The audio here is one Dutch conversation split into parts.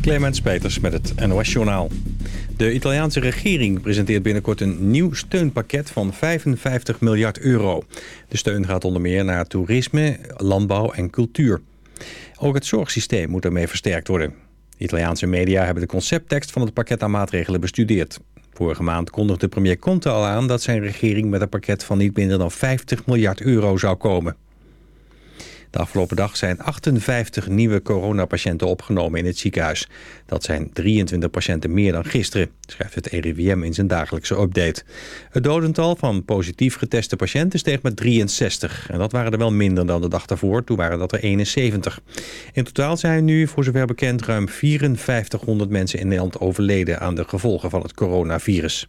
Clemens Peters met het NOS-journaal. De Italiaanse regering presenteert binnenkort een nieuw steunpakket van 55 miljard euro. De steun gaat onder meer naar toerisme, landbouw en cultuur. Ook het zorgsysteem moet ermee versterkt worden. Italiaanse media hebben de concepttekst van het pakket aan maatregelen bestudeerd. Vorige maand kondigde premier Conte al aan dat zijn regering met een pakket van niet minder dan 50 miljard euro zou komen. De afgelopen dag zijn 58 nieuwe coronapatiënten opgenomen in het ziekenhuis. Dat zijn 23 patiënten meer dan gisteren, schrijft het RIVM in zijn dagelijkse update. Het dodental van positief geteste patiënten steeg met 63. En dat waren er wel minder dan de dag daarvoor, toen waren dat er 71. In totaal zijn nu, voor zover bekend, ruim 5400 mensen in Nederland overleden aan de gevolgen van het coronavirus.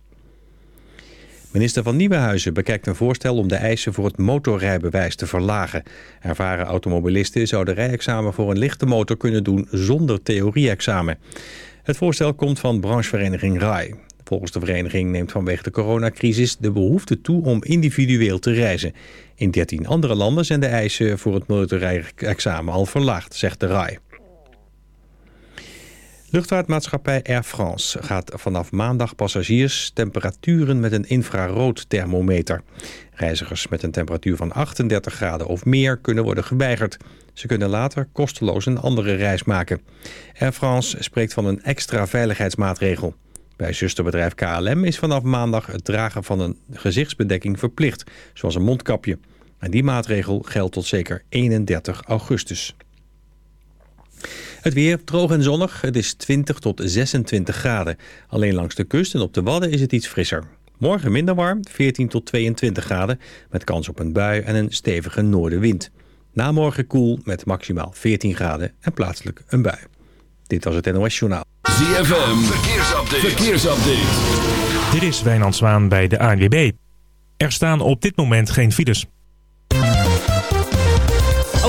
Minister van Nieuwenhuizen bekijkt een voorstel om de eisen voor het motorrijbewijs te verlagen. Ervaren automobilisten zouden rijexamen voor een lichte motor kunnen doen zonder theorie-examen. Het voorstel komt van branchevereniging RAI. Volgens de vereniging neemt vanwege de coronacrisis de behoefte toe om individueel te reizen. In 13 andere landen zijn de eisen voor het motorrijexamen al verlaagd, zegt de RAI. Luchtvaartmaatschappij Air France gaat vanaf maandag passagiers temperaturen met een infraroodthermometer. Reizigers met een temperatuur van 38 graden of meer kunnen worden geweigerd. Ze kunnen later kosteloos een andere reis maken. Air France spreekt van een extra veiligheidsmaatregel. Bij zusterbedrijf KLM is vanaf maandag het dragen van een gezichtsbedekking verplicht, zoals een mondkapje. En die maatregel geldt tot zeker 31 augustus. Het weer droog en zonnig. Het is 20 tot 26 graden. Alleen langs de kust en op de Wadden is het iets frisser. Morgen minder warm, 14 tot 22 graden... met kans op een bui en een stevige noordenwind. Na morgen koel met maximaal 14 graden en plaatselijk een bui. Dit was het NOS Journaal. ZFM, verkeersupdate. verkeersupdate. Dit is Wijnand Zwaan bij de ANWB. Er staan op dit moment geen files.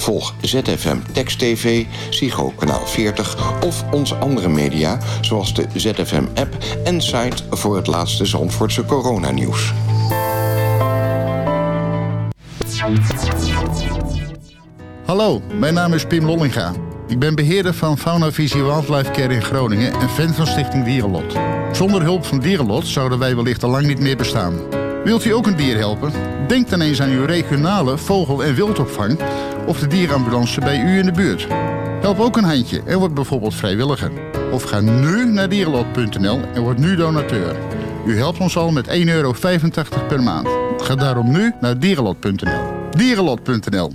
Volg ZFM Text TV, Psycho Kanaal 40 of onze andere media... zoals de ZFM-app en site voor het laatste Zandvoortse coronanieuws. Hallo, mijn naam is Pim Lollinga. Ik ben beheerder van Fauna Visie Wildlife Care in Groningen... en fan van Stichting Dierenlot. Zonder hulp van Dierenlot zouden wij wellicht al lang niet meer bestaan... Wilt u ook een dier helpen? Denk dan eens aan uw regionale vogel- en wildopvang of de dierenambulance bij u in de buurt. Help ook een handje en word bijvoorbeeld vrijwilliger. Of ga nu naar dierenlot.nl en word nu donateur. U helpt ons al met 1,85 euro per maand. Ga daarom nu naar dierenlot.nl. Dierenlot.nl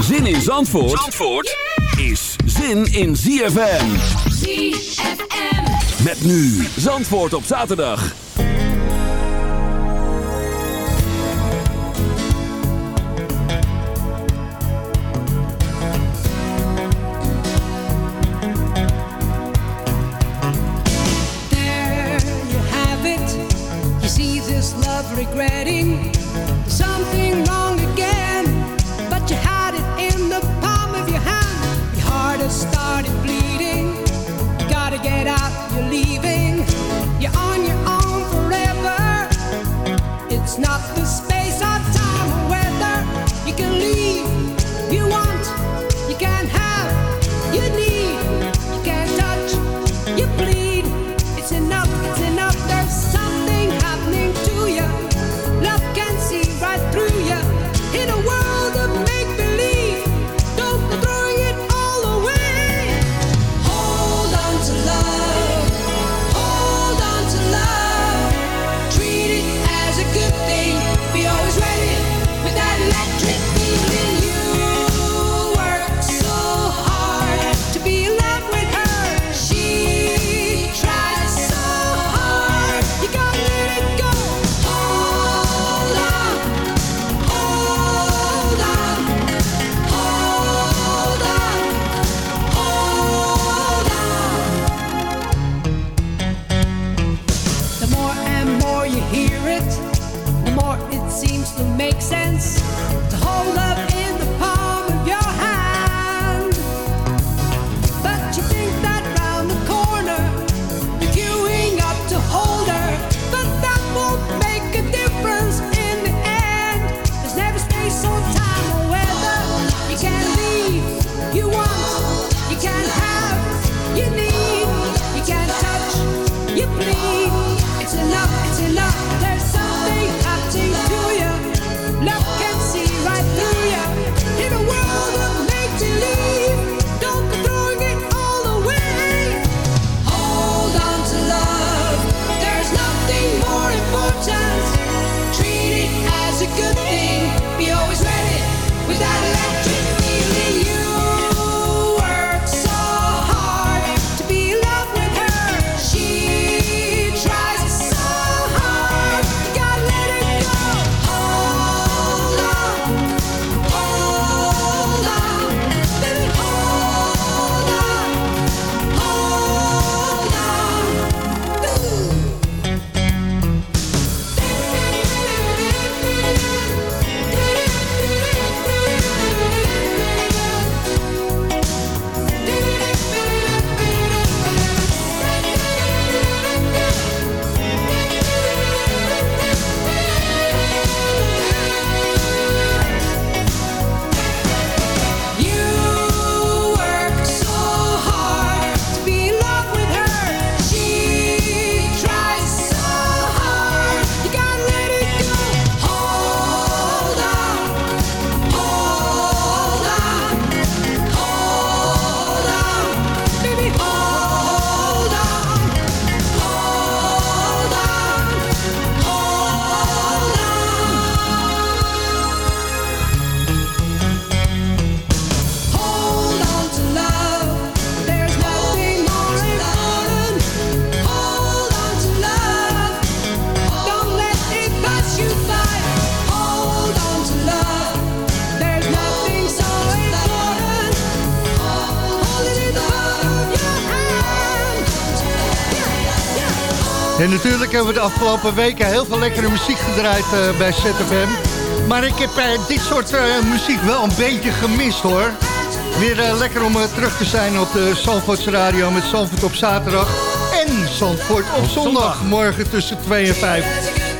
Zin in Zandvoort, Zandvoort is zin in ZFM. ZFM. Met nu Zandvoort op zaterdag. Regretting something wrong again. But you had it in the palm of your hand. Your heart has started bleeding. You gotta get out, you're leaving. Natuurlijk hebben we de afgelopen weken heel veel lekkere muziek gedraaid eh, bij ZFM. Maar ik heb eh, dit soort eh, muziek wel een beetje gemist hoor. Weer lekker om terug te zijn op de Zandvoorts Radio met Zandvoort op zaterdag. En Zandvoort op zondag, morgen tussen 2 en 5.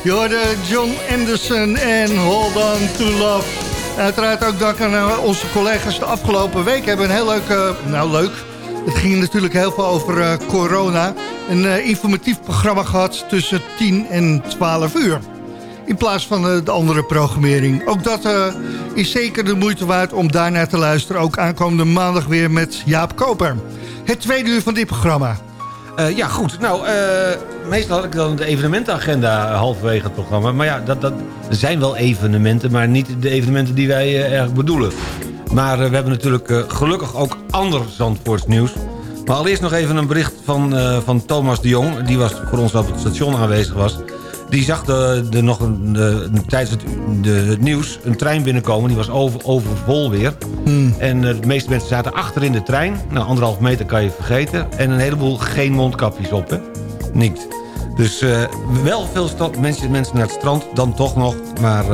Je hoorde John Anderson en Hold On To Love. Uiteraard ook dank aan onze collega's de afgelopen week. hebben een heel leuk, nou leuk, het ging natuurlijk heel veel over corona. Een eh, informatief programma gehad tussen 10 en 12 uur. In plaats van eh, de andere programmering. Ook dat eh, is zeker de moeite waard om daarnaar te luisteren. Ook aankomende maandag weer met Jaap Koper. Het tweede uur van dit programma. Ja, goed. Nou, meestal had ik dan de evenementenagenda halverwege het programma. Maar ja, dat, dat, zijn wel evenementen, maar niet de evenementen die wij eigenlijk bedoelen. Maar we hebben natuurlijk gelukkig ook ander Zandvoorts nieuws. Maar allereerst nog even een bericht van, eh, van Thomas de Jong. Die was voor ons op het station aanwezig was. Die zag de, de, nog een, de, tijdens het, de, het nieuws een trein binnenkomen. Die was over, overvol weer. En eh, de meeste mensen zaten achter in de trein. Nou, anderhalf meter kan je vergeten. En een heleboel geen mondkapjes op, hè? Niks. Dus eh, wel veel mensen, mensen naar het strand, dan toch nog. Maar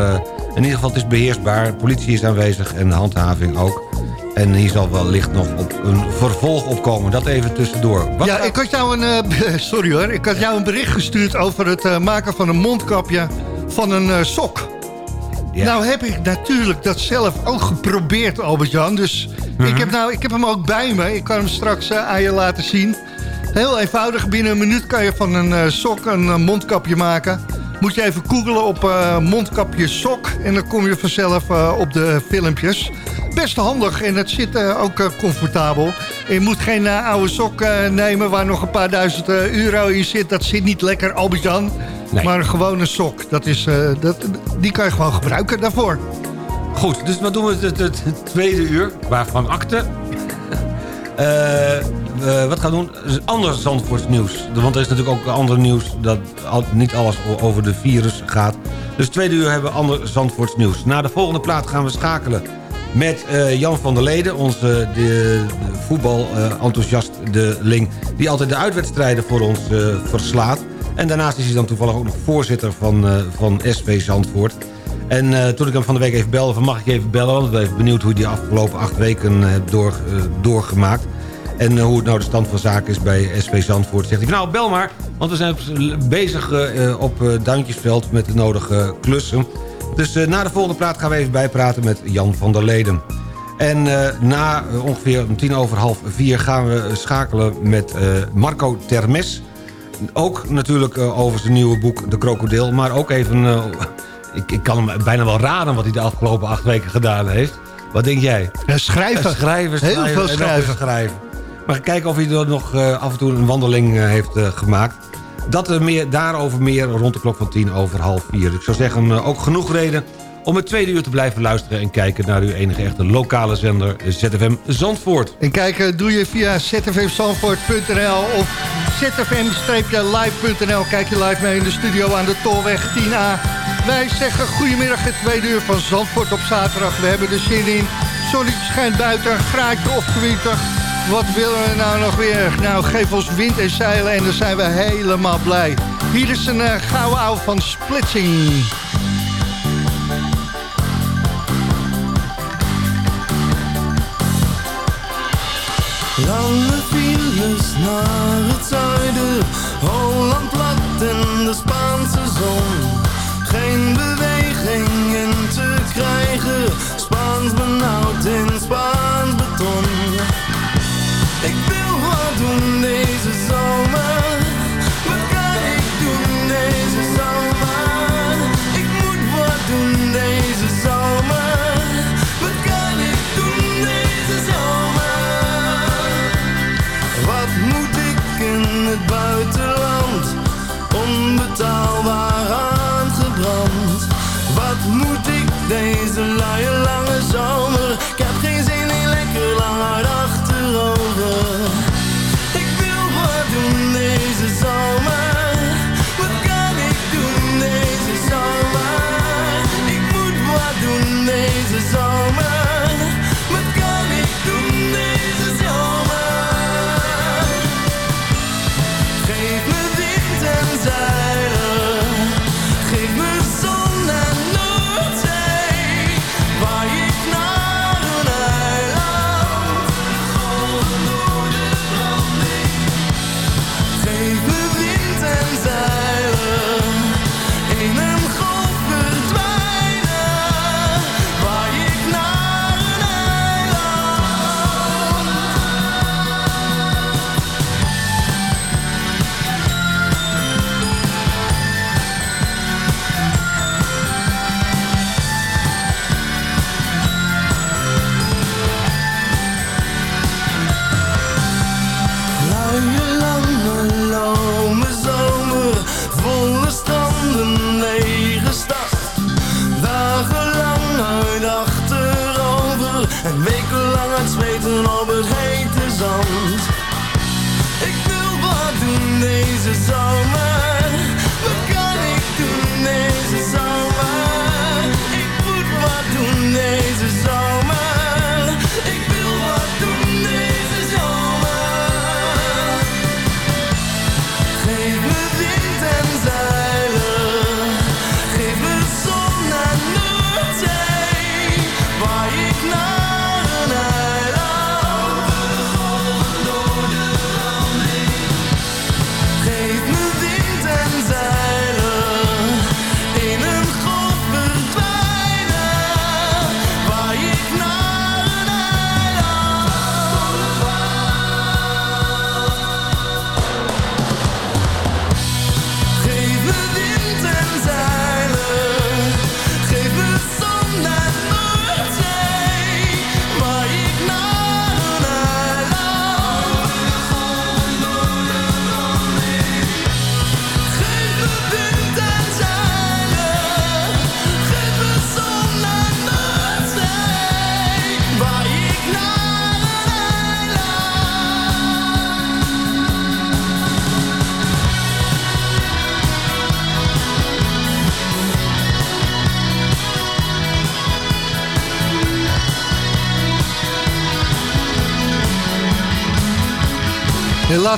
in ieder geval, het is beheersbaar. Politie is aanwezig en de handhaving ook. En hier zal wellicht nog op een vervolg opkomen. Dat even tussendoor. Wat ja, ik had jou een, eh, sorry hoor, ik had jou een bericht gestuurd over het eh, maken van een mondkapje van een eh, sok. Nou heb ik natuurlijk dat zelf ook geprobeerd, Albert-Jan. Dus ik, heb nou, ik heb hem ook bij me. Ik kan hem straks aan je laten zien. Heel eenvoudig. Binnen een minuut kan je van een sok een mondkapje maken. Moet je even googlen op eh, mondkapje sok. En dan kom je vanzelf eh, op de filmpjes. Best handig en het zit eh, ook comfortabel. En je moet geen oude sok nemen waar nog een paar duizend euro in zit. Dat zit niet lekker, Albert-Jan. Nee. Maar een sok. Dat is, dat, die kan je gewoon gebruiken daarvoor. Goed, dus wat doen we het, het, het tweede uur? Waarvan akte? Eh, eh, wat gaan doen? Dus Ander Zandvoorts nieuws. Want er is natuurlijk ook ander nieuws... dat niet alles over de virus gaat. Dus tweede uur hebben we ander Zandvoorts nieuws. Na de volgende plaat gaan we schakelen met eh, Jan van der Leden... onze de, voetbal-enthousiast de Ling... die altijd de uitwedstrijden voor ons eh, verslaat. En daarnaast is hij dan toevallig ook nog voorzitter van, van SV Zandvoort... En toen ik hem van de week even belde, van mag ik even bellen... want ik ben benieuwd hoe hij die afgelopen acht weken heeft door, doorgemaakt. En eh, hoe het nou de stand van zaken is bij SV Zandvoort. Zegt hij, nou bel maar, want we zijn bezig eh, op eh, Duintjesveld met de nodige klussen. Dus na de volgende plaat gaan we even bijpraten met Jan van der Leden. En na ongeveer om tien over half vier gaan we schakelen met Marco Termes... Ook natuurlijk over zijn nieuwe boek De Krokodil. Maar ook even... ik, ik kan hem bijna wel raden wat hij de afgelopen acht weken gedaan heeft. Wat denk jij? schrijven. Eh, schrijven, Heel schrijven veel schrijven. schrijven. Maar kijken of hij er nog eh, af en toe een wandeling eh, heeft eh, gemaakt. Dat er meer, daarover meer rond de klok van tien over half vier. Ik zou zeggen, ook genoeg reden om het tweede uur te blijven luisteren... en kijken naar uw enige echte lokale zender ZFM Zandvoort. En kijken doe je via zfmzandvoort.nl of zfm-live.nl. Kijk je live mee in de studio aan de Tolweg 10A. Wij zeggen goedemiddag het tweede uur van Zandvoort op zaterdag. We hebben er zin in. Zonnetje schijnt buiten, graadje of 20. Wat willen we nou nog weer? Nou, geef ons wind en zeilen en dan zijn we helemaal blij. Hier is een uh, gouden oude van Splitsing. Lange files naar het zuiden, Holland plat en de Spaanse zon. Geen beweging in te krijgen, Spaans benauwd in Spaans beton. Deze zomer, wat kan ik doen deze zomer? Ik moet wat doen deze zomer, wat kan ik doen deze zomer? Wat moet ik in het buitenland? Onbetaalbaar aangebrand. Wat moet ik deze luie lange zomer? Ik heb geen zin in lekker.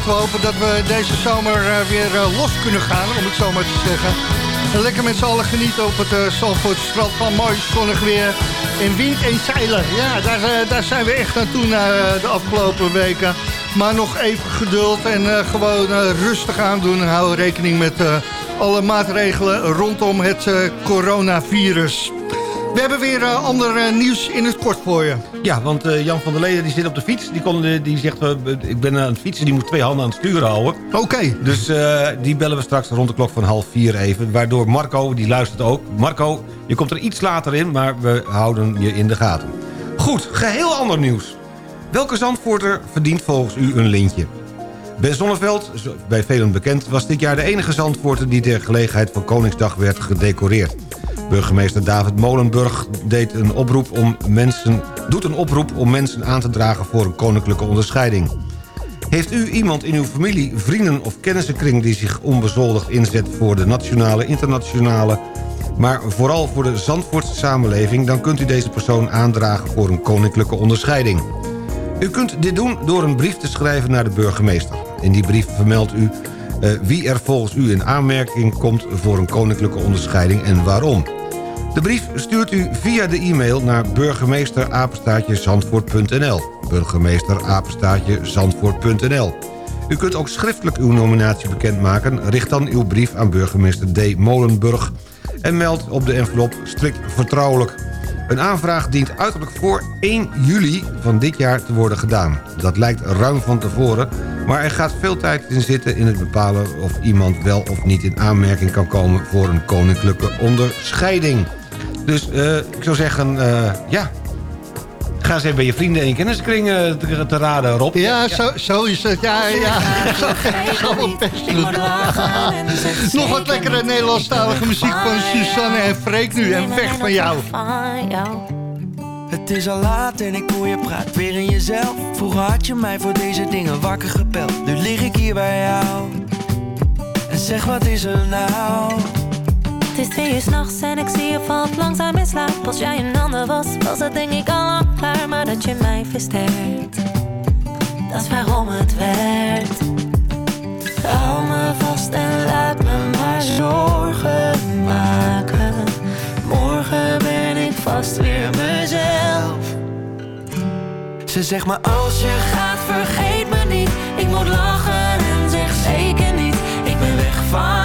We hopen dat we deze zomer eh, weer eh, los kunnen gaan, om het zo maar te zeggen. En lekker met z'n allen genieten op het uh, van mooi zonnig weer. En wind en zeilen. Ja, daar, zijn we echt naartoe na de afgelopen weken. Maar nog even geduld en gewoon rustig aandoen. En hou rekening met alle maatregelen rondom het coronavirus. We hebben weer eh, ander eh, nieuws in het kort voor je. Ja, want eh, Jan van der Leden die zit op de fiets. Die, kon, die zegt, ik ben aan het fietsen, die moet twee handen aan het stuur houden. Oké. Dus die bellen we straks rond de klok van half vier even. Waardoor Marco, die luistert ook. Marco, je komt er iets later in, maar we houden je in de gaten. Goed, geheel ander nieuws. Welke Zandvoorter verdient volgens u een lintje? Ben Zonneveld, zo- bij velen bekend, was dit jaar de enige Zandvoorter... die ter gelegenheid van Koningsdag werd gedecoreerd. Burgemeester David Molenburg deed een oproep om mensen, doet een oproep om mensen aan te dragen voor een koninklijke onderscheiding. Heeft u iemand in uw familie, vrienden of kennissenkring... die zich onbezoldigd inzet voor de nationale, internationale... maar vooral voor de Zandvoortse samenleving... dan kunt u deze persoon aandragen voor een koninklijke onderscheiding. U kunt dit doen door een brief te schrijven naar de burgemeester. In die brief vermeldt u eh, wie er volgens u in aanmerking komt... voor een koninklijke onderscheiding en waarom. De brief stuurt u via de e-mail naar burgemeesterapenstaatjezandvoort.nl burgemeesterapenstaatjezandvoort.nl U kunt ook schriftelijk uw nominatie bekendmaken. Richt dan uw brief aan burgemeester D. Molenburg... en meld op de envelop strikt vertrouwelijk. Een aanvraag dient uiterlijk voor 1 juli van dit jaar te worden gedaan. Dat lijkt ruim van tevoren, maar er gaat veel tijd in zitten... in het bepalen of iemand wel of niet in aanmerking kan komen... voor een koninklijke onderscheiding. Dus eh, ik zou zeggen, eh, ja... Ga eens even bij je vrienden en je kenniskring eh, te, te raden, Rob. Ja, Zo, zo is het. Ja, ja. Zo, zo. Nog wat lekkere Nederlandstalige muziek van Suzanne en Freek nu. En weg van jou. Het is al laat en ik hoor je praat weer in jezelf. Vroeger had je mij voor deze dingen wakker gepeld. Nu lig ik hier bij jou. En zeg wat is er nou? Het is twee uur s'nachts en ik zie je valt langzaam in slaap. Als jij een ander was, was het denk ik al lang klaar. Maar dat je mij versterkt, dat is waarom het werkt. Hou me vast en laat me maar zorgen maken. Morgen ben ik vast weer mezelf. Ze zegt maar Als je gaat, vergeet me niet. Ik moet lachen en zeg zeker niet. Ik ben weg van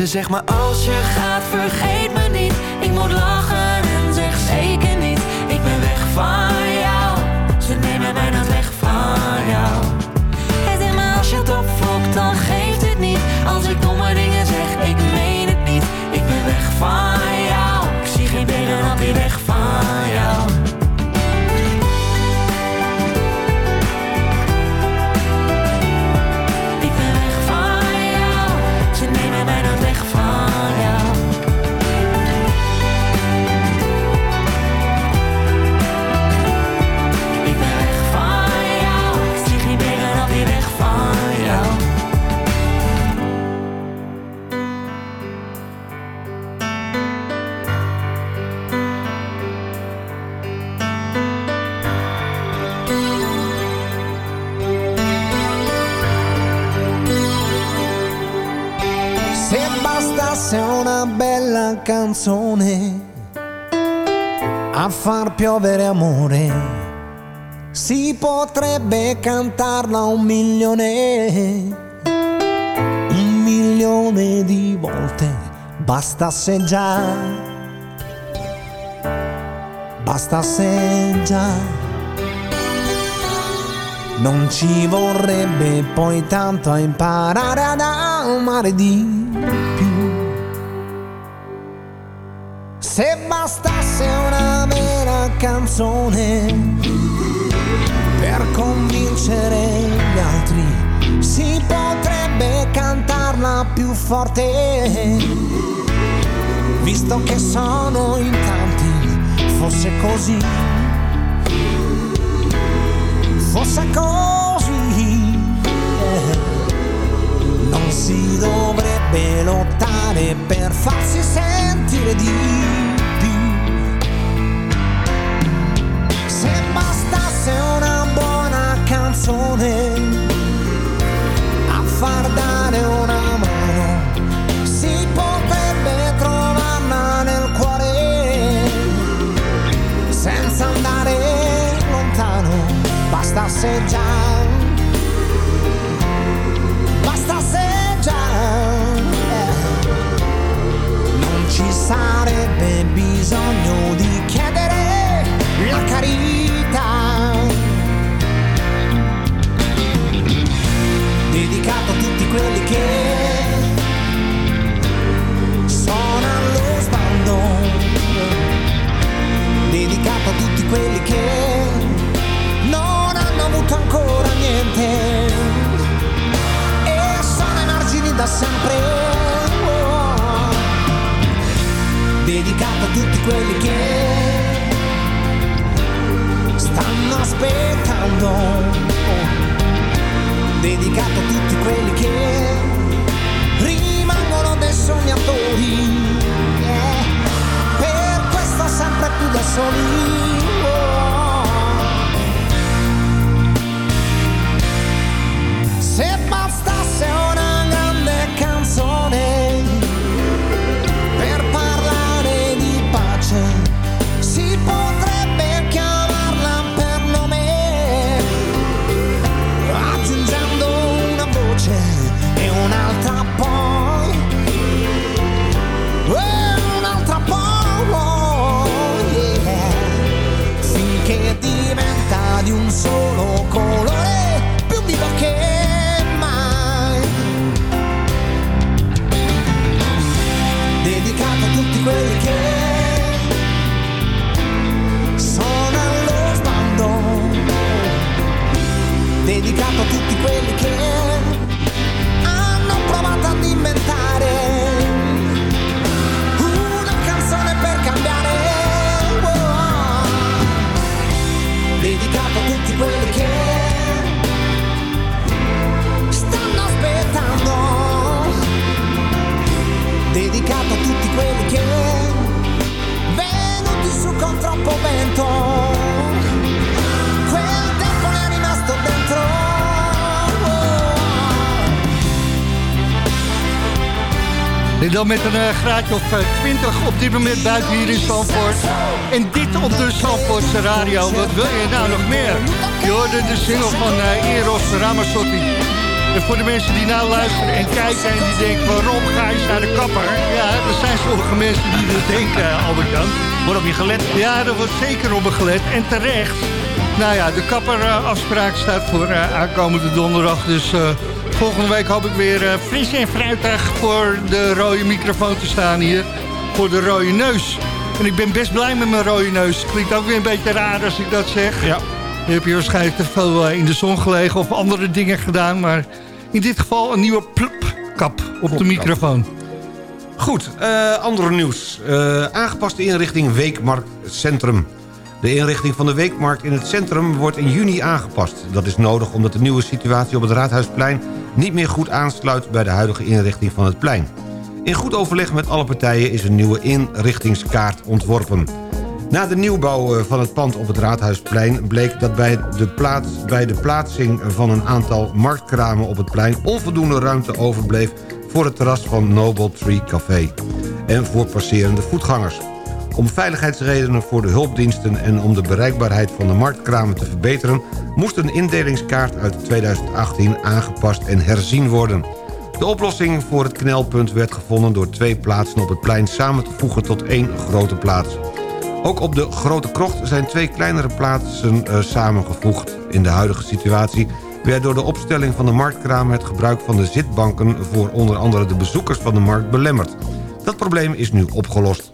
Ze zegt maar Als je gaat, vergeet me niet. Ik moet lachen en zeg zeker niet. Ik ben weg van jou. Ze nemen mij nooit weg van jou. Hij zegt maar als je het opvlokt, dan geeft het niet. Als ik domme dingen zeg, ik meen het niet. Ik ben weg van jou. Ik zie geen benen dan weer weg van jou. Canzone a far piovere amore, si potrebbe cantarla un milione, un milione di volte, bastasse già, bastasse già. Non ci vorrebbe poi tanto imparare ad amare di Se bastasse una vera canzone per convincere gli altri, si potrebbe cantarla più forte. Visto che sono in tanti, fosse così. Fosse così. Non si dovrebbe lottare per farsi sentire di più. Se bastasse una buona canzone a far dare una mano si potrebbe trovarla nel cuore senza andare lontano. Bastasse già, bisogno di chiedere la carità. Dedicato a tutti quelli che sono allo sbando, dedicato a tutti quelli che non hanno avuto ancora niente e sono ai margini da sempre. Quelli che stanno aspettando. Dedicato a tutti quelli che rimangono dei sognatori. Per questo sempre più da soli. Een eh, graadje of eh, 20 op dit moment buiten hier in Zandvoort. En dit op de Zandvoortse radio. Wat wil je nou nog meer? Je hoorde de single van eh, Eros Ramazzotti. En voor de mensen die nou luisteren en kijken en die denken... waarom ga je naar de kapper? Ja, er zijn sommige mensen die dat denken, Albert-Jan. Wordt op je gelet? Ja, er wordt zeker op me gelet. En terecht. Nou ja, de kapperafspraak staat voor eh, aankomende donderdag. Dus eh, volgende week hoop ik weer eh, fris en fruitig voor de rode microfoon te staan hier. Voor de rode neus. En ik ben best blij met mijn rode neus. Klinkt ook weer een beetje raar als ik dat zeg. Ja. Je hebt je waarschijnlijk te veel eh, in de zon gelegen of andere dingen gedaan. Maar in dit geval een nieuwe plupkap op de microfoon. Goed, eh andere nieuws. Aangepaste inrichting Weekmarkt Centrum. De inrichting van de Weekmarkt in het centrum wordt in juni aangepast. Dat is nodig omdat de nieuwe situatie op het Raadhuisplein... niet meer goed aansluit bij de huidige inrichting van het plein. In goed overleg met alle partijen is een nieuwe inrichtingskaart ontworpen. Na de nieuwbouw eh, van het pand op het Raadhuisplein... bleek dat bij de, plaats, bij de plaatsing van een aantal marktkramen op het plein... onvoldoende ruimte overbleef voor het terras van Noble Tree Café... en voor passerende voetgangers. Om veiligheidsredenen voor de hulpdiensten en om de bereikbaarheid van de marktkramen te verbeteren... moest een indelingskaart uit 2018 aangepast en herzien worden. De oplossing voor het knelpunt werd gevonden door twee plaatsen op het plein samen te voegen tot één grote plaats. Ook op de Grote Krocht zijn twee kleinere plaatsen uh, samengevoegd. In de huidige situatie werd door de opstelling van de marktkraam... het gebruik van de zitbanken voor onder andere de bezoekers van de markt belemmerd. Dat probleem is nu opgelost.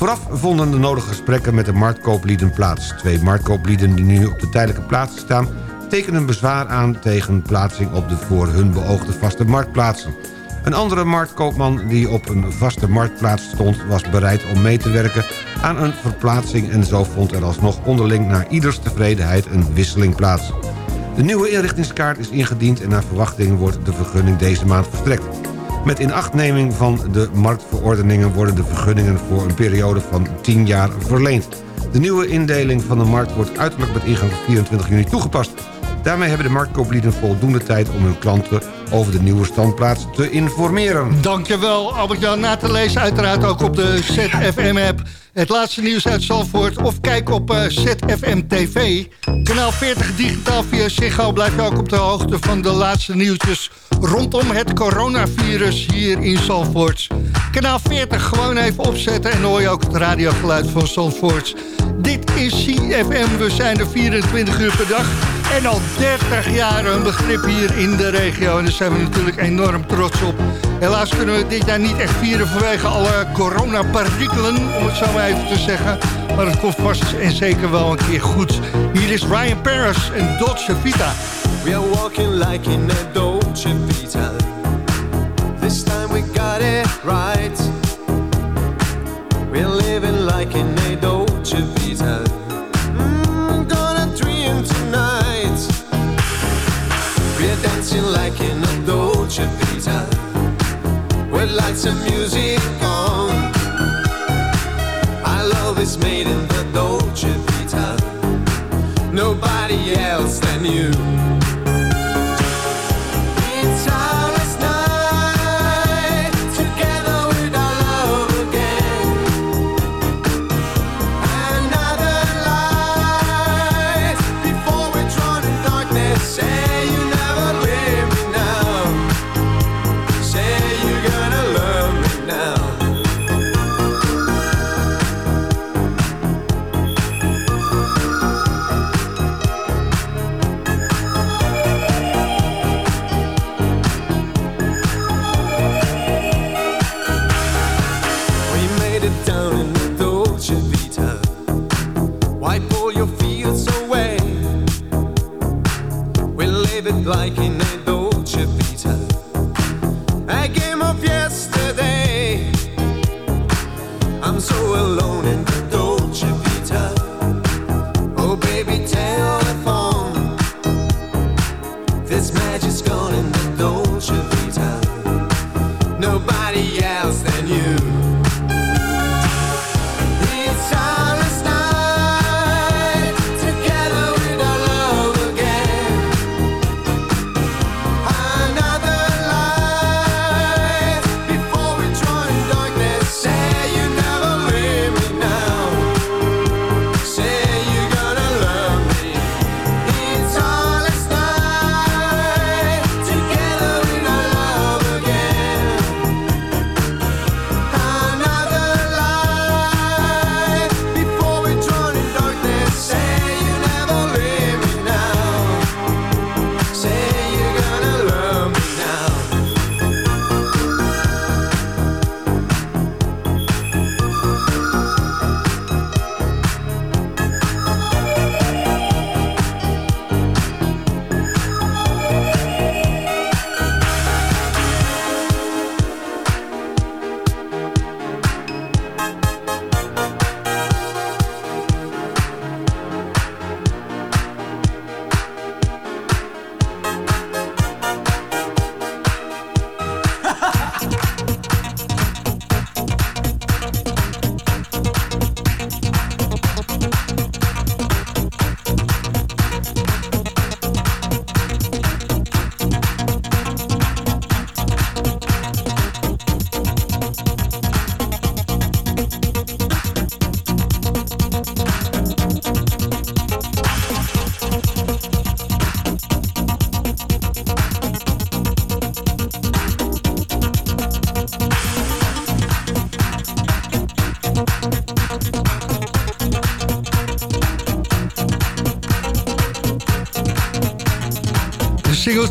Vooraf vonden de nodige gesprekken met de marktkooplieden plaats. Twee marktkooplieden die nu op de tijdelijke plaatsen staan... tekenen bezwaar aan tegen plaatsing op de voor hun beoogde vaste marktplaatsen. Een andere marktkoopman die op een vaste marktplaats stond... was bereid om mee te werken aan een verplaatsing... en zo vond er alsnog onderling naar ieders tevredenheid een wisseling plaats. De nieuwe inrichtingskaart is ingediend en naar verwachting wordt de vergunning deze maand verstrekt. Met inachtneming van de marktverordeningen worden de vergunningen voor een periode van 10 jaar verleend. De nieuwe indeling van de markt wordt uiterlijk met ingang 24 juni toegepast. Daarmee hebben de marktkooplieden voldoende tijd om hun klanten over de nieuwe standplaats te informeren. Dankjewel Albert-Jan. Na te lezen uiteraard ook op de ZFM-app. Het laatste nieuws uit Zalvoort of kijk op uh, ZFM TV. Kanaal 40 digitaal via Ziggo blijf je ook op de hoogte van de laatste nieuwtjes... rondom het coronavirus hier in Zalvoort. Kanaal 40 gewoon even opzetten en hoor je ook het radiogeluid van Zalvoort. Dit is CFM, we zijn er 24 uur per dag... en al 30 jaar een begrip hier in de regio. En daar zijn we natuurlijk enorm trots op. Helaas kunnen we dit jaar niet echt vieren vanwege alle coronaparikelen... om het zo maar even te zeggen. Maar het komt vast en zeker wel een keer goed. Hier is Ryan Paris en Dolce Vita. We are walking like in a Dolce Vita. This time we got it right. We're living like in a Dolce Vita. Mm, gonna dream tonight. We're dancing like in a Dolce Vita. With lights and music on.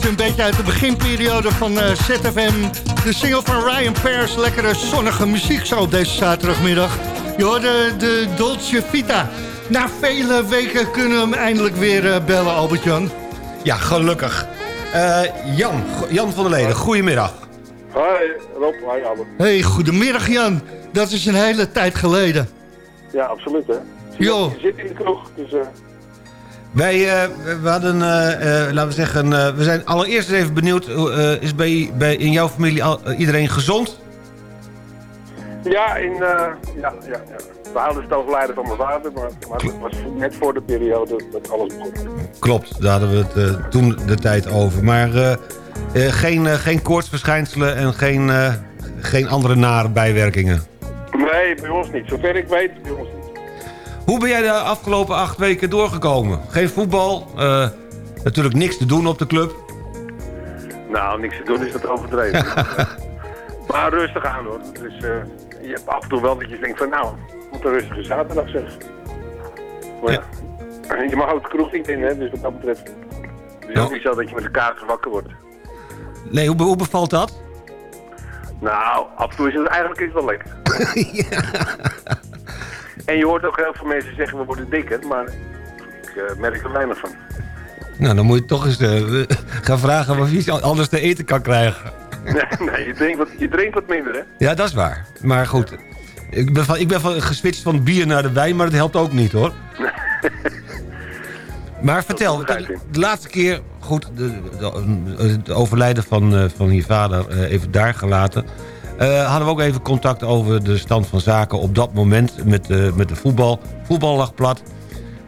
Een beetje uit de beginperiode van eh, ZFM. De single van Ryan Pers, lekkere zonnige muziek zo op deze zaterdagmiddag. Je hoorde de Dolce Vita. Na vele weken kunnen we hem eindelijk weer eh, bellen, Albert-Jan. Ja, gelukkig. Eh, Jan, Jan van der Leden, goedemiddag. Hoi, Rob. Hoi, Albert. Hey, goedemiddag Jan. Dat is een hele tijd geleden. Ja, absoluut, hè. Jo. Je zit in de kroeg, dus... Wij eh, we hadden, eh, eh, laten we zeggen, we zijn allereerst even benieuwd... is bij, bij, in jouw familie al, iedereen gezond? ja, in, ja, ja, ja. We houden het overlijden van mijn vader, maar, maar het was net voor de periode dat alles begon. Klopt, daar hadden we het toen de tijd over. Maar geen, geen koortsverschijnselen en geen, geen andere nare bijwerkingen. Nee, bij ons niet. Zover ik weet, bij ons niet. Hoe ben jij de afgelopen acht weken doorgekomen? Geen voetbal, eh, natuurlijk niks te doen op de club. Nou, niks te doen is dat overdreven. maar rustig aan, hoor. Dus eh, je hebt af en toe wel dat je denkt van, nou, wat een rustige zaterdag, zeg. Maar ja. Je mag ook de kroeg niet in, hè, dus wat dat betreft... Het is ook niet zo dat je met de kaart wakker wordt. Nee, hoe, be- hoe bevalt dat? Nou, af en toe is het eigenlijk het wel lekker. En je hoort ook heel veel mensen zeggen we worden dikker, maar ik eh, merk er weinig van. Nou, dan moet je toch eens eh, gaan vragen of je iets anders te eten kan krijgen. Nee, nee je, drinkt wat, je drinkt wat minder, hè? Ja, dat is waar. Maar goed, ik ben, van, ik ben van, geswitcht van bier naar de wijn, maar dat helpt ook niet hoor. Maar vertel, de, de laatste keer, goed, het overlijden van, eh, van je vader even daar gelaten. Eh, hadden we ook even contact over de stand van zaken op dat moment met, eh, met de voetbal. Voetbal lag plat.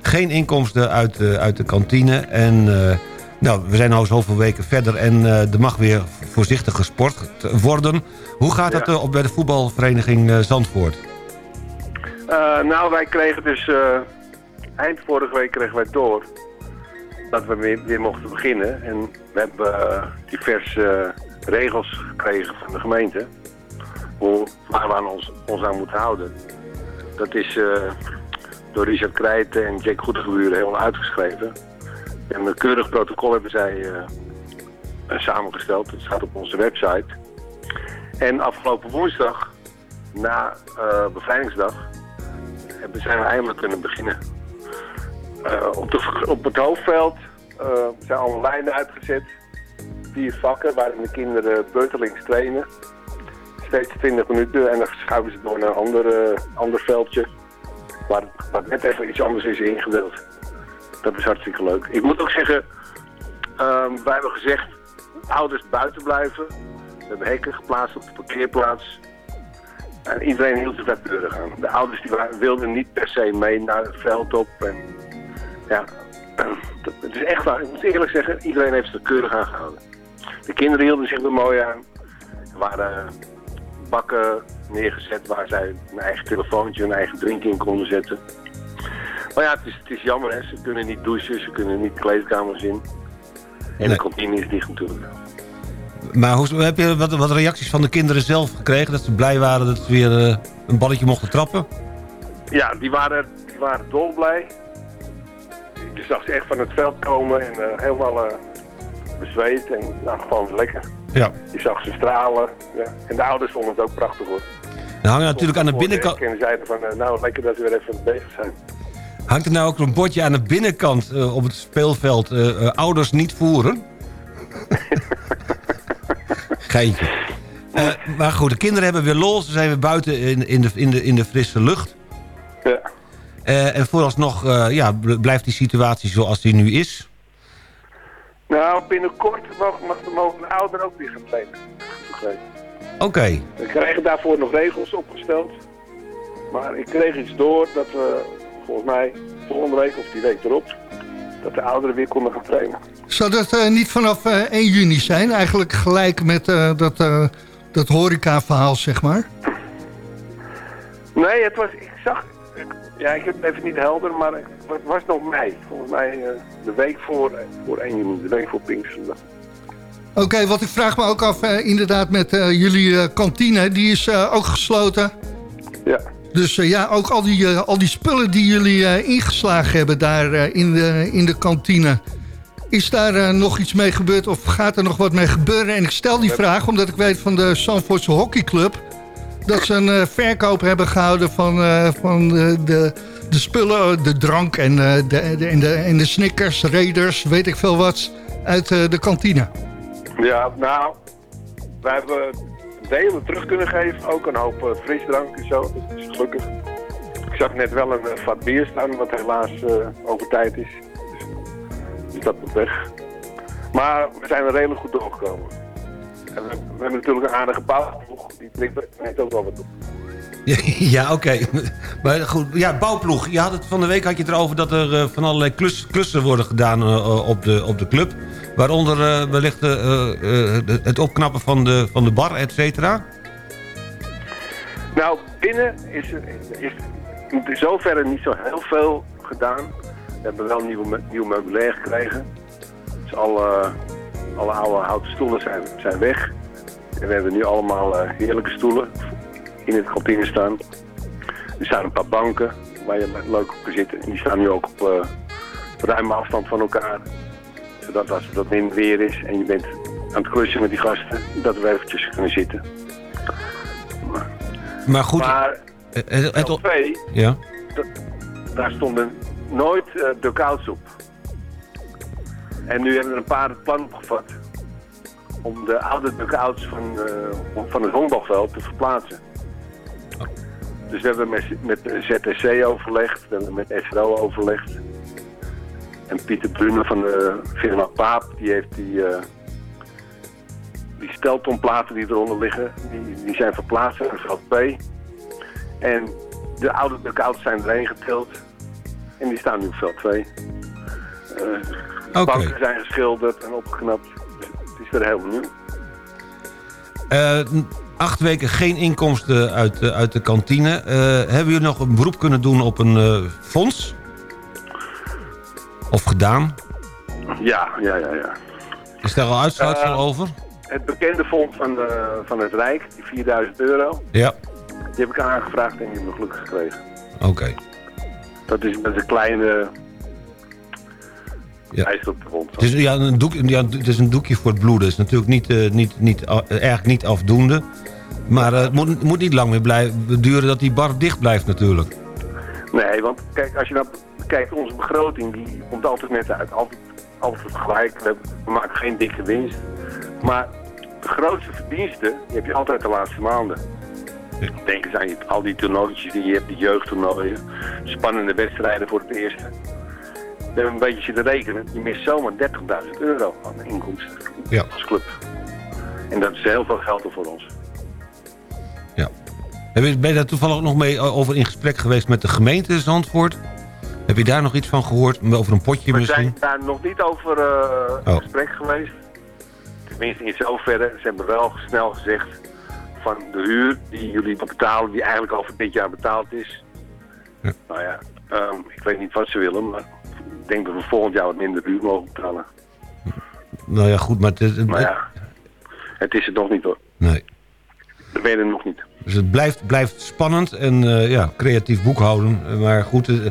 Geen inkomsten uit, de- uit de kantine. En eh, nou, we zijn al zoveel weken verder en eh, er mag weer voorzichtig gesport worden. Hoe gaat dat Ja. eh, op bij de voetbalvereniging eh, Zandvoort? Eh, nou, wij kregen dus eh, eind vorige week kregen wij door dat we weer, weer mochten beginnen. En we hebben eh, diverse eh, regels gekregen van de gemeente. Waar we aan ons, ons aan moeten houden. Dat is eh, door Richard Krijten en Jack Goedegeburen helemaal uitgeschreven. En een keurig protocol hebben zij eh, samengesteld. Het staat op onze website. En afgelopen woensdag, na eh bevrijdingsdag, hebben- zijn we eindelijk kunnen beginnen. Op, op het hoofdveld zijn alle lijnen uitgezet. Vier vakken waarin de kinderen beurtelings trainen. Steeds 20 minuten en dan schuiven ze door naar een ander, eh, ander veldje. Waar, waar net even iets anders is ingedeeld. Dat is hartstikke leuk. Ik moet ook zeggen, ehm, wij hebben gezegd, ouders buiten blijven. We hebben hekken geplaatst op de parkeerplaats. En iedereen hield zich daar keurig aan. De ouders die wilden niet per se mee naar het veld op. En, ja, het is echt waar. Ik moet eerlijk zeggen, iedereen heeft zich keurig aan gehouden. De kinderen hielden zich er mooi aan. Waren bakken neergezet waar zij een eigen telefoontje, een eigen drink in konden zetten. Maar ja, het is, het is jammer, hè. ze kunnen niet douchen, ze kunnen niet kleedkamers in. En de kantine is dicht natuurlijk. Maar hoe, heb je wat, wat reacties van de kinderen zelf gekregen? Dat ze blij waren dat ze weer eh, een balletje mochten trappen? Ja, die waren, die waren dolblij. Je zag ze echt van het veld komen en eh, helemaal eh, bezweet en nou, gewoon lekker. Ja. Je zag ze stralen. Ja. En de ouders vonden het ook prachtig hoor. Nou hangt natuurlijk aan de binnenkant... En zeiden van, eh, nou lekker dat we weer even bezig zijn. Hangt er nou ook een bordje aan de binnenkant eh, op het speelveld... eh, ouders niet voeren? Geintje. Maar goed, de kinderen hebben weer lol. Ze zijn weer buiten in, in, de, in, de, in de frisse lucht. Ja. En vooralsnog ja, bl- blijft die situatie zoals die nu is. Nou, binnenkort mag, mag, mogen de ouderen ook weer gaan trainen. Oké. We kregen daarvoor nog regels opgesteld. Maar ik kreeg iets door dat we volgens mij volgende week of die week erop... dat de ouderen weer konden gaan trainen. Zou dat eh, niet vanaf eh, 1 juni zijn? Eigenlijk gelijk met eh, dat, eh dat horeca-verhaal, zeg maar. Nee, het was, ik zag, ja, ik heb het even niet helder, maar het was nog mei. Volgens mij eh, de week voor, voor 1 juni, de week voor Pinksterdag. Oké, wat ik vraag me ook af, eh, inderdaad, met eh, jullie eh, kantine, die is eh, ook gesloten. Ja. Dus eh, ja, ook al die, eh, al die spullen die jullie eh, ingeslagen hebben daar eh, in, de, in de kantine. Is daar eh, nog iets mee gebeurd of gaat er nog wat mee gebeuren? En ik stel die vraag omdat ik weet van de Zandvoortse hockeyclub... dat ze een eh, verkoop hebben gehouden van, eh, van de, de, de spullen, de drank en, eh, de, de, en, de, en de Snickers, Raiders, weet ik veel wat, uit eh, de kantine. Ja, nou, wij hebben delen terug kunnen geven. Ook een hoop eh, frisdrank en zo. Dat is gelukkig. Ik zag net wel een eh, vat bier staan, wat helaas eh, over tijd is. Dus, dus dat moet weg. Maar we zijn er redelijk goed doorgekomen. En we, we hebben natuurlijk een aardige bouwploeg. Die trekt net ook wel wat op. Ja, oké. Maar goed, ja, bouwploeg. Je had het, van de week had je het erover dat er eh, van allerlei klus, klussen worden gedaan eh, eh, op, de, op de club. Waaronder wellicht het opknappen van de, van de bar, et cetera. Nou, binnen is, is in zoverre niet zo heel veel gedaan. We hebben wel nieuw, nieuw meubilair gekregen. Dus alle, alle oude houten stoelen zijn, zijn weg. En we hebben nu allemaal eh, heerlijke stoelen in het kantine staan. Er staan een paar banken waar je leuk op kan zitten. En die staan nu ook op eh, ruime afstand van elkaar. Zodat als het wat minder weer is en je bent aan het klussen met die gasten, dat we eventjes kunnen zitten. Maar goed, Maar eh, het, het, L2, ja. daar stonden nooit uh, duckouts op. En nu hebben we een paar het plan opgevat om de oude duckouts van, eh, van het honkbalveld te verplaatsen. Dus we hebben met, met ZTC overlegd, we hebben met SRO overlegd. En Pieter Brunner van de firma Paap, die heeft die, eh die steltonplaten die eronder liggen, die, die zijn verplaatst naar veld P. En de oude duckouts zijn erheen getild. En die staan nu op veld 2. Oké. Banken zijn geschilderd en opgeknapt. Het is weer helemaal nieuw. Eh, acht weken geen inkomsten uit, de- uit de kantine. Eh, hebben jullie nog een beroep kunnen doen op een eh, fonds? Of gedaan? Ja, ja, ja, ja. Is daar al uitsluitsel Eh, over? Het bekende fonds van, de, van het Rijk, die 4000 euro, Ja, die heb ik aangevraagd en die heb ik gelukkig gekregen. oké. Dat is met een kleine Ja. ijs op de wond. Het is, ja, een doek, ja, het is een doekje voor het bloeden. Het is natuurlijk niet, eh, niet, niet, eh, eigenlijk niet afdoende. Maar eh, het moet, het moet niet lang meer blijven duren dat die bar dicht blijft natuurlijk. Nee, want kijk, als je nou kijkt, onze begroting die komt altijd net uit. Altijd, altijd gelijk. We, maken geen dikke winst. Maar de grootste verdiensten die heb je altijd de laatste maanden. Denk eens aan je, al die toernooitjes die je hebt, die jeugdtoernooien. Spannende wedstrijden voor het eerste. We hebben een beetje zitten rekenen. Je mist zomaar 30.000 euro aan inkomsten Ja. als club. En dat is heel veel geld voor ons. Je- Ben je daar toevallig nog mee eh, over in gesprek geweest met de gemeente Zandvoort? Heb je daar nog iets van gehoord? Over een potje We misschien? zijn daar nog niet over in Oh. gesprek geweest. Tenminste, in zoverre. Ze hebben wel snel gezegd van de huur die jullie betalen, die eigenlijk al voor dit jaar betaald is. Nou ja, ehm, ik weet niet wat ze willen, maar ik denk dat we volgend jaar wat minder huur mogen betalen. Nou ja, goed, maar... Het, het- Maar ja, het is het nog niet hoor. Nee. Je er nog niet. Dus het blijft, blijft spannend en eh, ja, creatief boekhouden. Maar goed, eh,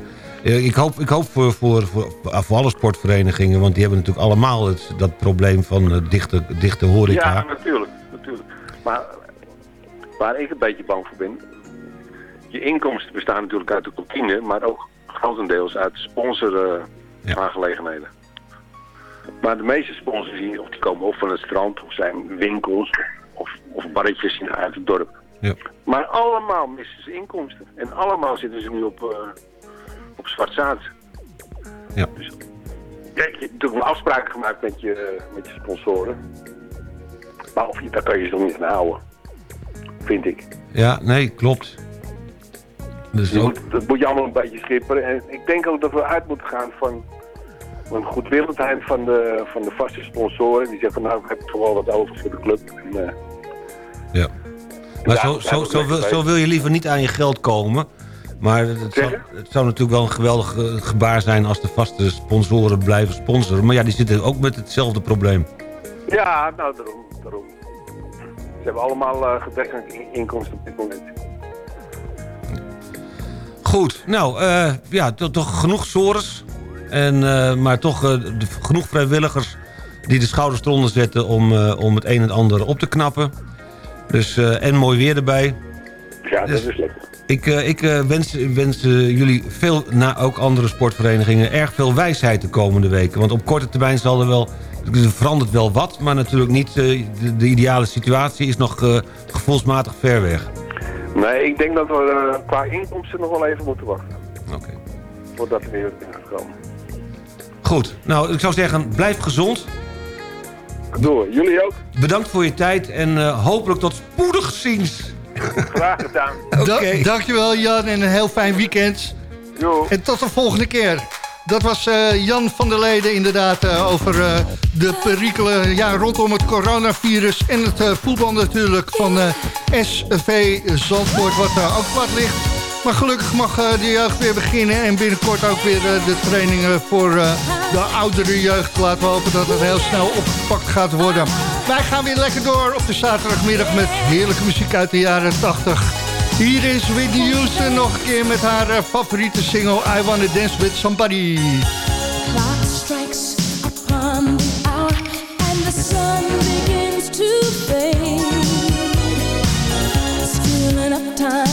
eh, ik hoop, ik hoop voor, voor, voor, voor alle sportverenigingen... want die hebben natuurlijk allemaal het, dat probleem van eh, dichte, dichte horeca. Ja, natuurlijk, natuurlijk. Maar waar ik een beetje bang voor ben... Je inkomsten bestaan natuurlijk uit de kantine, maar ook grotendeels uit sponsoraangelegenheden. Maar de meeste sponsors hier, of die komen of van het strand, of zijn winkels, of, of barretjes in- uit het dorp. Ja. Maar allemaal missen ze inkomsten. En allemaal zitten ze nu op, eh, op zwart zaad. Ja. Dus, kijk, je hebt natuurlijk wel afspraken gemaakt met je, met je sponsoren. Maar of je, daar kan je ze nog niet aan houden. Vind ik. Ja, nee, klopt. Dus ook, moet, dat moet je allemaal een beetje schipperen. En ik denk ook dat we uit moeten gaan van een goedwillendheid van de, van de vaste sponsoren. Die zeggen van nou, ik heb wel wat over voor de club. En, eh, ja. Maar zo, zo, zo, wil, zo bezig. wil je liever niet aan je geld komen. Maar het zou, het zou natuurlijk wel een geweldig eh, gebaar zijn... als de vaste sponsoren blijven sponsoren. Maar ja, die zitten ook met hetzelfde probleem. Ja, nou daarom. daarom. Ze hebben allemaal uh, gebrek aan in- inkomsten op dit moment. Goed, nou, eh, ja, to- toch genoeg sores. En, eh, maar toch eh, genoeg vrijwilligers die de schouders eronder zetten... om, om het een en ander op te knappen. Dus, en mooi weer erbij. Ja, Dus- dat is lekker. Ik, ik wens, wens jullie veel, na ook andere sportverenigingen... erg veel wijsheid de komende weken. Want op korte termijn zal er wel... Er verandert wel wat, maar natuurlijk niet... de, de ideale situatie is nog gevoelsmatig ver weg. Nee, ik denk dat we eh, qua inkomsten nog wel even moeten wachten. Oké. Voordat er weer wat in gaat komen. Goed, nou, ik zou zeggen, blijf gezond. Door, jullie ook. Bedankt voor je tijd en eh, hopelijk tot spoedig ziens. Graag gedaan. Da- dankjewel Jan en een heel fijn weekend. En tot de volgende keer. Dat was eh, Jan van der Leden inderdaad eh, over eh, de perikelen ja, rondom het coronavirus... en het voetbal natuurlijk van SV Zandvoort wat daar ook plat ligt. Maar gelukkig mag de jeugd weer beginnen en binnenkort ook weer de trainingen voor de oudere jeugd. Laten we hopen dat het heel snel opgepakt gaat worden. Wij gaan weer lekker door op de zaterdagmiddag met heerlijke muziek uit de jaren 80. Hier is Whitney Houston nog een keer met haar eh, favoriete single I Wanna Dance With Somebody. clock strikes upon the hour and the sun begins to fade. Still enough time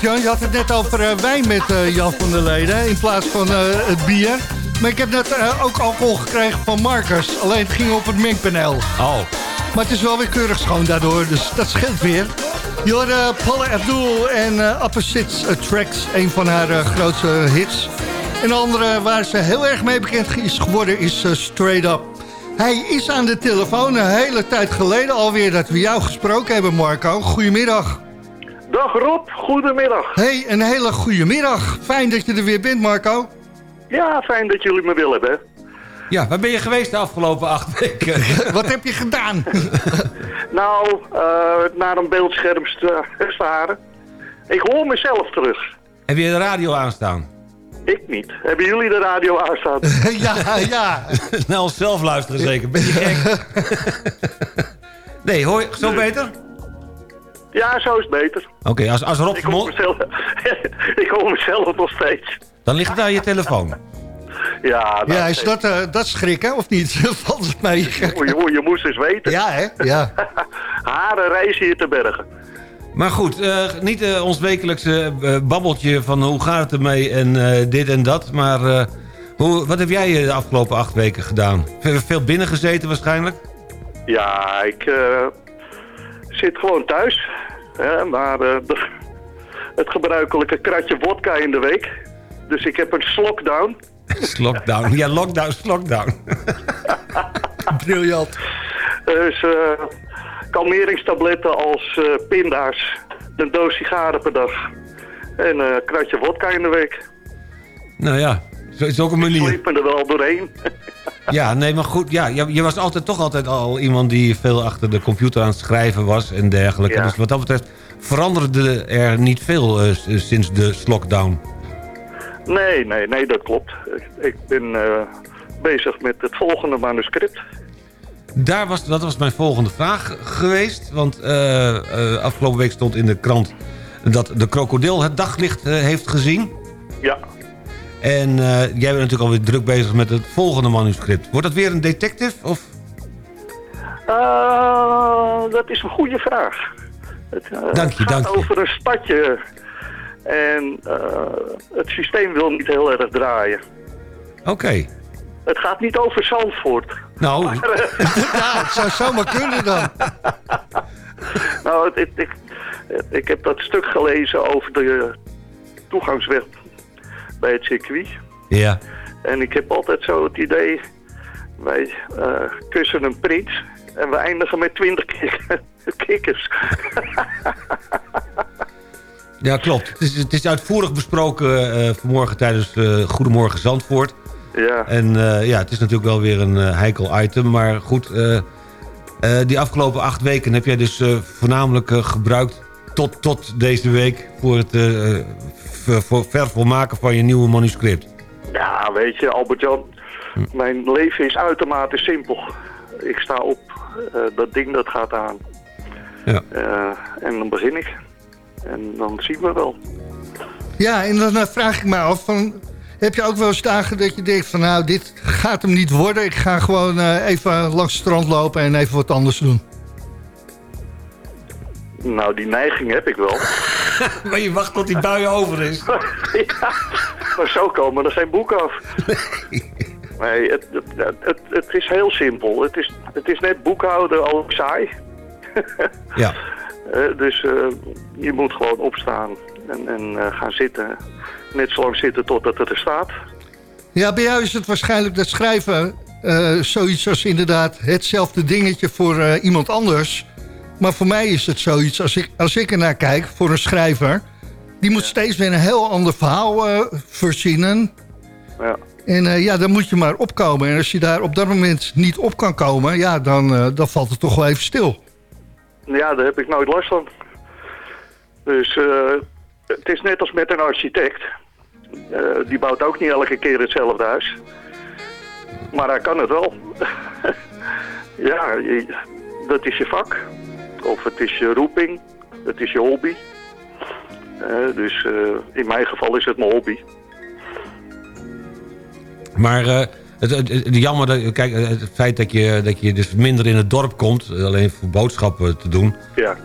Albert-Jan, je had het net over eh, wijn met eh, Jan van der Leden... in plaats van eh, het bier. Maar ik heb net eh, ook alcohol gekregen van Marcus. Alleen het ging op het mengpaneel. Oh. Maar het is wel weer keurig schoon daardoor, dus dat scheelt weer. Je hoorde Paula Abdul en eh Opposites Attracts, een van haar eh, grootste hits. En de andere waar ze heel erg mee bekend is geworden is Straight Up. Hij is aan de telefoon, een hele tijd geleden alweer dat we jou gesproken hebben, Marco. Goedemiddag. Dag Rob, goedemiddag. Hey, een hele goede middag. Fijn dat je er weer bent, Marco. Ja, fijn dat jullie me willen hebben. Ja, waar ben je geweest de afgelopen acht weken? Wat heb je gedaan? Nou, eh, naar een beeldscherm sta- staren. Ik hoor mezelf terug. Heb je de radio aanstaan? Ik niet. Hebben jullie de radio aanstaan? ja, ja. nou, zelf luisteren zeker. Ben je gek? nee, hoor je zo beter? Ja, zo is het beter. Oké, als, als Rob Ik hoor, mezelf, ik hoor mezelf nog steeds. Dan ligt het aan je telefoon. Ja, nou, Ja, is dat, eh, dat schrikken of niet? Valt het mij? je, je, je moest eens weten. Ja, hè? Ja. Haren reizen hier te bergen. Maar goed, eh, niet eh, ons wekelijkse babbeltje van hoe gaat het ermee en eh, dit en dat. Maar eh, hoe, wat heb jij de afgelopen acht weken gedaan? Ve- Veel binnen gezeten waarschijnlijk? Ja, ik eh, zit gewoon thuis. Hè, maar eh, de- het gebruikelijke kratje vodka in de week. Dus ik heb een slokdown. Lockdown. Ja, lockdown, lockdown. Briljant. Dus eh kalmeringstabletten als eh, pinda's, een doos sigaren per dag en een kratje vodka in de week. nou ja, zo is ook een Ik manier. me er wel doorheen. Ja, nee, maar goed. Ja, je, je was altijd toch altijd al iemand die veel achter de computer aan het schrijven was en dergelijke. Ja. Dus wat dat betreft veranderde er niet veel eh, s- sinds de lockdown. Nee, nee, nee, dat klopt. Ik, ik ben eh, bezig met het volgende manuscript. Daar was, dat was mijn volgende vraag geweest. Want eh, eh, afgelopen week stond in de krant dat de krokodil het daglicht eh, heeft gezien. Ja. En eh, jij bent natuurlijk alweer druk bezig met het volgende manuscript. Wordt dat weer een detective? Of? Eh, dat is een goede vraag. Het, eh, Dank je, het gaat dank je. over een stadje. En het systeem wil niet heel erg draaien. Oké. Het gaat niet over Zandvoort. Nou, ja, het zou zomaar kunnen dan. nou, het- ik, ik heb dat stuk gelezen over de toegangsweg bij het circuit. ja. En ik heb altijd zo het idee, wij eh, kussen een prins en we eindigen met twintig kikkers. Ja, klopt. Het is, het is uitvoerig besproken eh, vanmorgen tijdens eh, Goedemorgen Zandvoort. Ja. En ja, het is natuurlijk wel weer een heikel item. Maar goed, die afgelopen acht weken heb jij dus voornamelijk gebruikt... Tot, tot deze week voor het ver- voor vervolmaken van je nieuwe manuscript. Ja, weet je, Albert-Jan, mijn leven is uitermate simpel. Ik sta op, eh, dat ding dat gaat aan. Ja. Eh, en dan begin ik. En dan zien we wel. Ja, en dan vraag ik me af, van, heb je ook wel eens dagen dat je denkt van... nou, dit gaat hem niet worden. Ik ga gewoon eh, even langs het strand lopen en even wat anders doen. Nou, die neiging heb ik wel. maar je wacht tot die bui over is. ja, maar zo komen er geen boeken af. Nee, het, het, het, het is heel simpel. Het is, het is net boekhouden ook saai. Ja. Eh, dus eh, je moet gewoon opstaan en, en eh, gaan zitten. Net zo lang zitten totdat het er staat. Ja, bij jou is het waarschijnlijk dat schrijven... zoiets als inderdaad hetzelfde dingetje voor iemand anders. Maar voor mij is het zoiets, als ik, als ik ernaar kijk, voor een schrijver... die moet steeds weer een heel ander verhaal verzinnen. Ja. En eh, ja, dan moet je maar opkomen. En als je daar op dat moment niet op kan komen... ja, dan, eh, dan valt het toch wel even stil. Ja, daar heb ik nooit last van. Dus het is net als met een architect. Die bouwt ook niet elke keer hetzelfde huis. Maar hij kan het wel. ja, dat is je vak. Of het is je roeping. Het is je hobby. Eh, dus eh, in mijn geval is het mijn hobby. Maar eh, het, het, het- jammer, dat, kijk, het feit dat je, dat je dus minder in het dorp komt... alleen voor boodschappen te doen... Ja.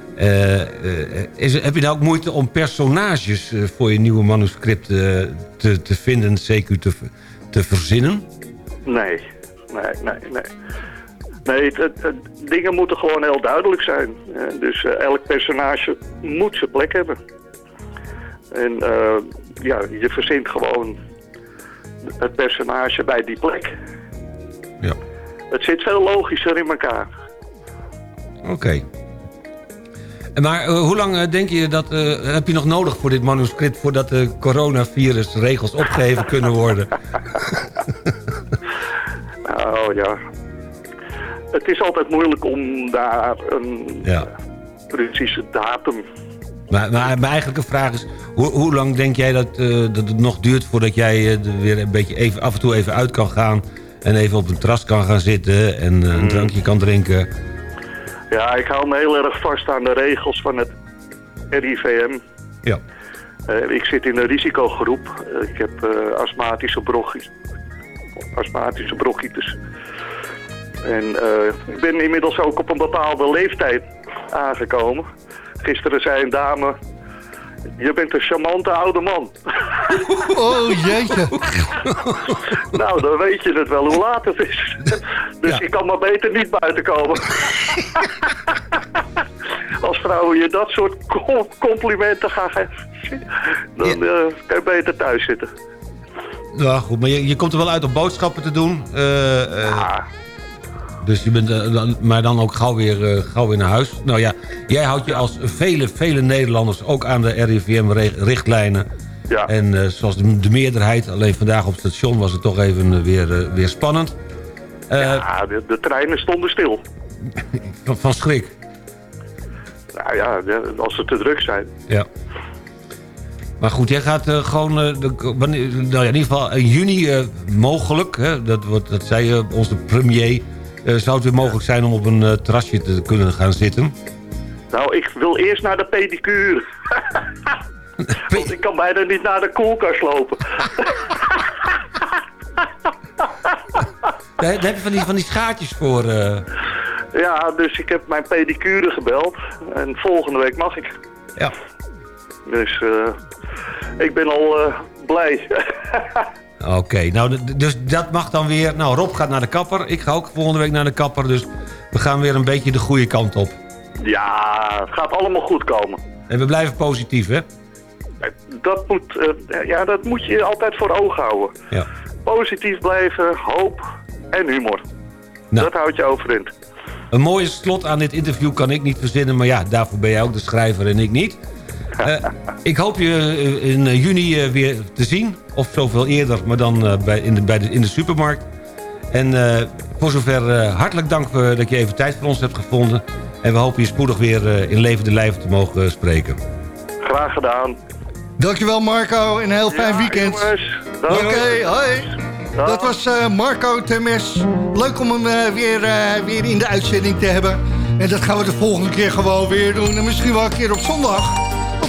is, heb je nou ook moeite om personages voor je nieuwe manuscript te, te vinden... zeker te, te verzinnen? Nee, nee, nee, nee. Nee, het, het- het- dingen moeten gewoon heel duidelijk zijn. Dus eh, elk personage moet zijn plek hebben. En eh, ja, je verzint gewoon het personage bij die plek. Ja. Het zit veel logischer in elkaar. Oké. Maar eh, hoe lang denk je dat heb je nog nodig voor dit manuscript... voordat de coronavirusregels opgeheven kunnen worden? Nou ja, het is altijd moeilijk om daar een Ja. precieze datum... Maar, maar mijn eigenlijke vraag is... Hoe, hoe lang denk jij dat, eh, dat het nog duurt... voordat jij eh, er weer een beetje even, af en toe even uit kan gaan... en even op een terras kan gaan zitten... en eh, een drankje kan drinken? Ja, ik hou me heel erg vast aan de regels van het RIVM. Ja. Eh, ik zit in een risicogroep. Eh, ik heb eh, astmatische bronchitis. Astmatische bronchitis. En eh, ik ben inmiddels ook op een bepaalde leeftijd aangekomen. Gisteren zei een dame... Je bent een charmante oude man. Oh, jeetje. nou, dan weet je het wel hoe laat het is. dus ik kan maar beter niet buiten komen. Als vrouwen je dat soort com- complimenten gaan geven... dan eh, kan je beter thuis zitten. Ja, goed, maar je, je komt er wel uit om boodschappen te doen. eh, Dus je bent eh, dan, maar dan ook gauw weer, eh, gauw weer naar huis. Nou ja, jij houdt je als vele, vele Nederlanders ook aan de RIVM-richtlijnen. Ja. En eh, zoals de, de meerderheid, alleen vandaag op het station was het toch even weer, weer spannend. Ja, de, de treinen stonden stil. van, van schrik. Nou ja, als ze te druk zijn. Ja. Maar goed, jij gaat gewoon, de, nou ja, in ieder geval in juni mogelijk, hè, dat, wordt, dat zei onze premier, zou het weer mogelijk zijn om op een eh, terrasje te kunnen gaan zitten. Nou, ik wil eerst naar de pedicure. Want ik kan bijna niet naar de koelkast lopen. Daar, daar heb je van die, van die schaartjes voor. eh. Ja, dus ik heb mijn pedicure gebeld. En volgende week mag ik. Ja. Dus eh, ik ben al eh, blij. Oké, nou, dus dat mag dan weer... Nou, Rob gaat naar de kapper. Ik ga ook volgende week naar de kapper. Dus we gaan weer een beetje de goede kant op. Ja, het gaat allemaal goed komen. En we blijven positief, hè? Dat moet, eh, ja, dat moet je altijd voor ogen houden. Ja. Positief blijven, hoop en humor. Nou. Dat houdt je overeind. Een mooie slot aan dit interview kan ik niet verzinnen... maar ja, daarvoor ben jij ook de schrijver en ik niet. Eh, ik hoop je eh, in eh, juni weer te zien. Of zoveel eerder, maar dan bij, in, de, bij de, in de supermarkt. En eh, voor zover eh, hartelijk dank dat je even tijd voor ons hebt gevonden. En we hopen je spoedig weer in levende lijven te mogen spreken. Graag gedaan. Dankjewel Marco en een heel fijn weekend. Oké, hoi. Dat was eh, Marco Temes. Leuk om hem weer, weer in de uitzending te hebben. En dat gaan we de volgende keer gewoon weer doen. En misschien wel een keer op zondag.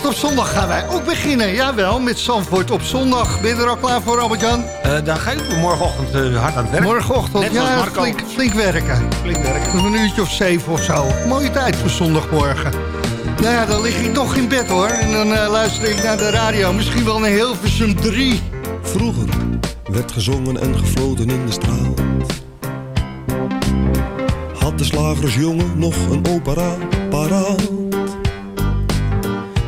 Op zondag gaan wij ook beginnen. Jawel, met Zandvoort op zondag. Ben je er al klaar voor, Albert-Jan? Eh daar ga je morgenochtend eh, hard aan het werk. Morgenochtend, Net ja, flink, flink werken. Flink werken. Een uurtje of zeven of zo. Mooie tijd voor zondagmorgen. Nou ja, dan lig ik toch in bed hoor. En dan eh, luister ik naar de radio. Misschien wel naar Hilversum 3. Vroeger werd gezongen en gefloten in de straat. Had de slagersjongen nog een opera paraat.